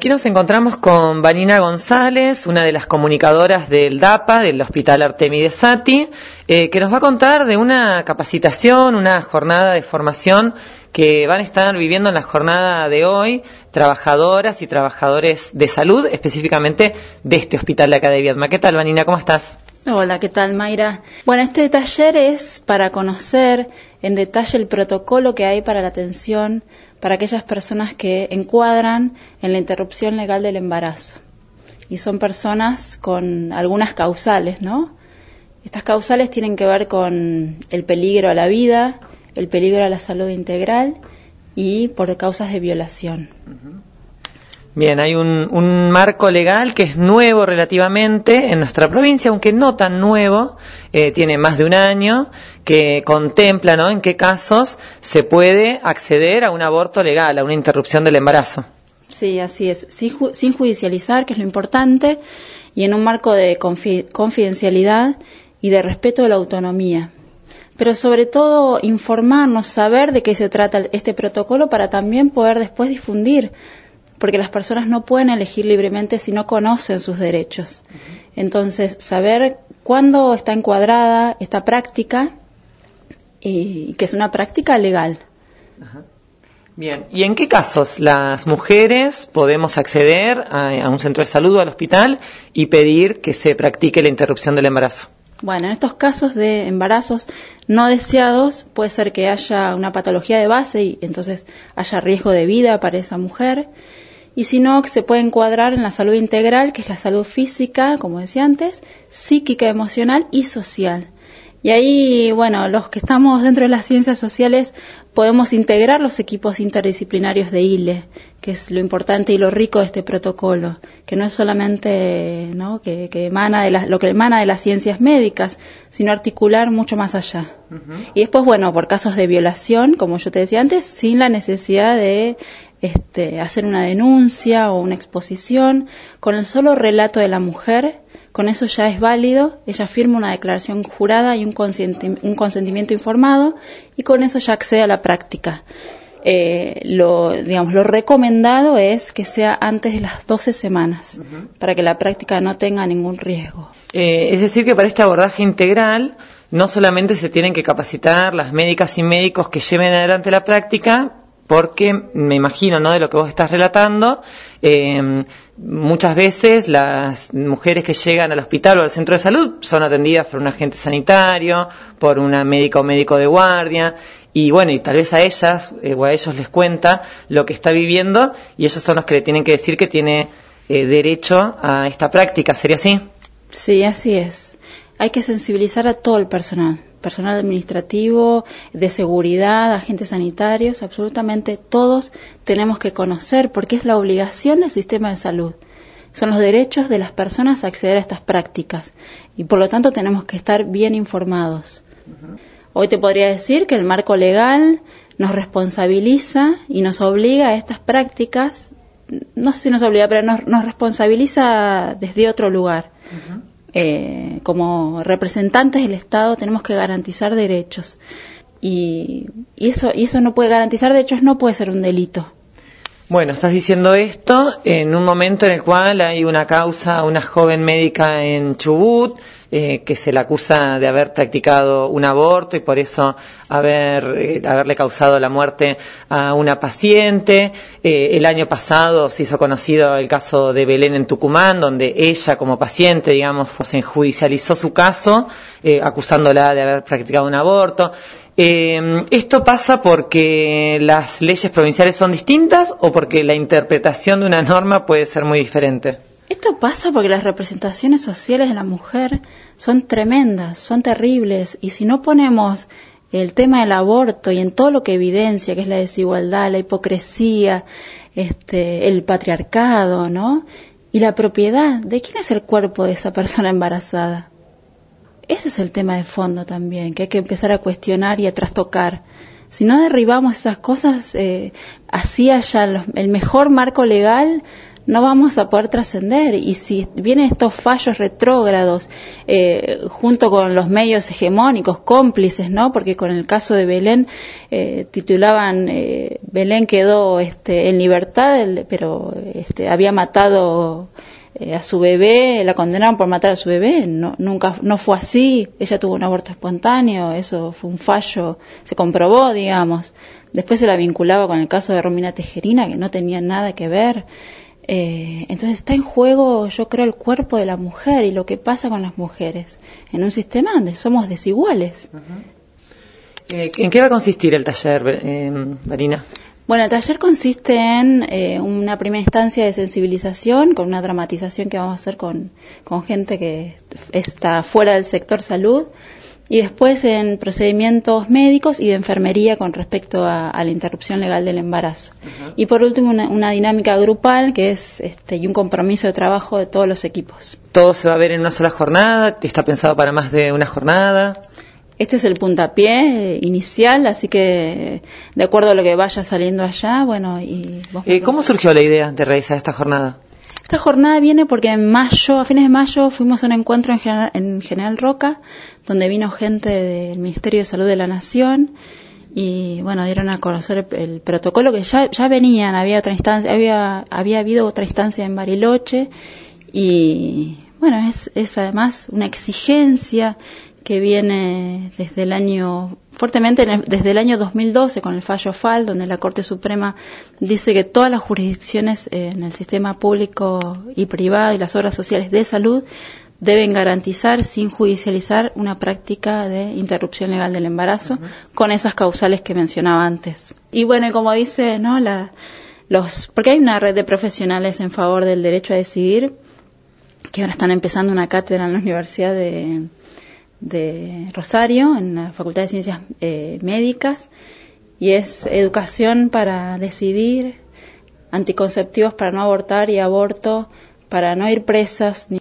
Aquí nos encontramos con Vanina González, una de las comunicadoras del DAPA, del Hospital Artemides Sati, eh, que nos va a contar de una capacitación, una jornada de formación que van a estar viviendo en la jornada de hoy trabajadoras y trabajadores de salud, específicamente de este hospital de acá de. ¿Qué tal, Vanina? ¿Cómo estás? Hola, ¿qué tal, Mayra? Bueno, este taller es para conocer en detalle el protocolo que hay para la atención para aquellas personas que encuadran en la interrupción legal del embarazo. Y son personas con algunas causales, ¿no? Estas causales tienen que ver con el peligro a la vida, el peligro a la salud integral y por causas de violación. Bien, hay un, marco legal que es nuevo relativamente en nuestra provincia, aunque no tan nuevo, eh, tiene más de un año, que contempla ¿no? en qué casos se puede acceder a un aborto legal, a una interrupción del embarazo. Sí, así es, sin, judicializar, que es lo importante, y en un marco de confidencialidad y de respeto de la autonomía. Pero sobre todo informarnos, saber de qué se trata este protocolo para también poder después difundir porque las personas no pueden elegir libremente si no conocen sus derechos. Entonces, saber cuándo está encuadrada esta práctica y que es una práctica legal. Bien, ¿y en qué casos las mujeres podemos acceder a, un centro de salud o al hospital y pedir que se practique la interrupción del embarazo? Bueno, en estos casos de embarazos no deseados puede ser que haya una patología de base y entonces haya riesgo de vida para esa mujer y si no, se puede encuadrar en la salud integral, que es la salud física, como decía antes, psíquica, emocional y social. Y ahí, bueno, los que estamos dentro de las ciencias sociales podemos integrar los equipos interdisciplinarios de ILE, que es lo importante y lo rico de este protocolo, que no es solamente ¿no? Que, emana de lo que emana de las ciencias médicas, sino articular mucho más allá. Y después, bueno, por casos de violación, como yo te decía antes, sin la necesidad de este, hacer una denuncia o una exposición, con el solo relato de la mujer, con eso ya es válido, ella firma una declaración jurada y un, consentimiento informado y con eso ya accede a la práctica. Eh, lo, digamos, lo recomendado es que sea antes de las 12 semanas, para que la práctica no tenga ningún riesgo. Eh, es decir, que para este abordaje integral no solamente se tienen que capacitar las médicas y médicos que lleven adelante la práctica, porque me imagino, ¿no? De lo que vos estás relatando, eh, muchas veces las mujeres que llegan al hospital o al centro de salud son atendidas por un agente sanitario, por una médica o médico de guardia, y bueno, y tal vez a ellas eh, o a ellos les cuenta lo que está viviendo y ellos son los que le tienen que decir que tiene eh, derecho a esta práctica. ¿Sería así? Sí, así es. Hay que sensibilizar a todo el personal personal administrativo, de seguridad, agentes sanitarios, absolutamente todos tenemos que conocer porque es la obligación del sistema de salud. Son los derechos de las personas a acceder a estas prácticas y por lo tanto tenemos que estar bien informados. Hoy te podría decir que el marco legal nos responsabiliza y nos obliga a estas prácticas, no sé si nos obliga, pero nos, responsabiliza desde otro lugar. Eh, como representantes del Estado tenemos que garantizar derechos. Y, eso, y eso no puede garantizar derechos, no puede ser un delito. Bueno, estás diciendo esto en un momento en el cual hay una causa, una joven médica en Chubut, eh, que se le acusa de haber practicado un aborto y por eso haber, eh, haberle causado la muerte a una paciente. Eh, el año pasado se hizo conocido el caso de Belén en Tucumán, donde ella como paciente, digamos, se judicializó su caso, acusándola de haber practicado un aborto. ¿Esto pasa porque las leyes provinciales son distintas o porque la interpretación de una norma puede ser muy diferente? Esto pasa porque las representaciones sociales de la mujer son tremendas, son terribles, y si no ponemos el tema del aborto y en todo lo que evidencia, que es la desigualdad, la hipocresía, este, el patriarcado, ¿no? Y la propiedad, ¿de quién es el cuerpo de esa persona embarazada? Ese es el tema de fondo también, que hay que empezar a cuestionar y a trastocar. Si no derribamos esas cosas, eh, así haya el mejor marco legal, no vamos a poder trascender. Y si vienen estos fallos retrógrados eh, junto con los medios hegemónicos, cómplices, ¿no? Porque con el caso de Belén eh, titulaban eh, Belén quedó este, en libertad, pero este, había matado eh, a su bebé, la condenaron por matar a su bebé, no, nunca, no fue así, ella tuvo un aborto espontáneo, eso fue un fallo, se comprobó, digamos. Después se la vinculaba con el caso de Romina Tejerina, que no tenía nada que ver. Eh, entonces está en juego, yo creo, el cuerpo de la mujer y lo que pasa con las mujeres en un sistema donde somos desiguales. Eh, ¿En qué va a consistir el taller, eh, Marina? Bueno, el taller consiste en eh, una primera instancia de sensibilización con una dramatización que vamos a hacer con, con gente que está fuera del sector salud y después en procedimientos médicos y de enfermería con respecto a, a la interrupción legal del embarazo. Uh -huh. Y por último, una, una, dinámica grupal que es este, y un compromiso de trabajo de todos los equipos. ¿Todo se va a ver en una sola jornada? ¿Está pensado para más de una jornada? Este es el puntapié inicial, así que de acuerdo a lo que vaya saliendo allá, bueno, y vos eh, ¿Cómo surgió la idea de realizar esta jornada? Esta jornada viene porque en mayo, a fines de mayo, fuimos a un encuentro en General, en General Roca, donde vino gente del Ministerio de Salud de la Nación y bueno, dieron a conocer el, protocolo que ya, ya venían, había otra instancia, había, había habido otra instancia en Bariloche y bueno, es, es además una exigencia que viene desde el año fuertemente desde el año 2012 con el fallo FAL donde la Corte Suprema dice que todas las jurisdicciones en el sistema público y privado y las obras sociales de salud deben garantizar sin judicializar una práctica de interrupción legal del embarazo uh -huh. con esas causales que mencionaba antes. Y bueno, como dice, ¿no? La, los, porque hay una red de profesionales en favor del derecho a decidir que ahora están empezando una cátedra en la Universidad de de Rosario, en la Facultad de Ciencias eh, Médicas, y es educación para decidir, anticonceptivos para no abortar y aborto para no ir presas ni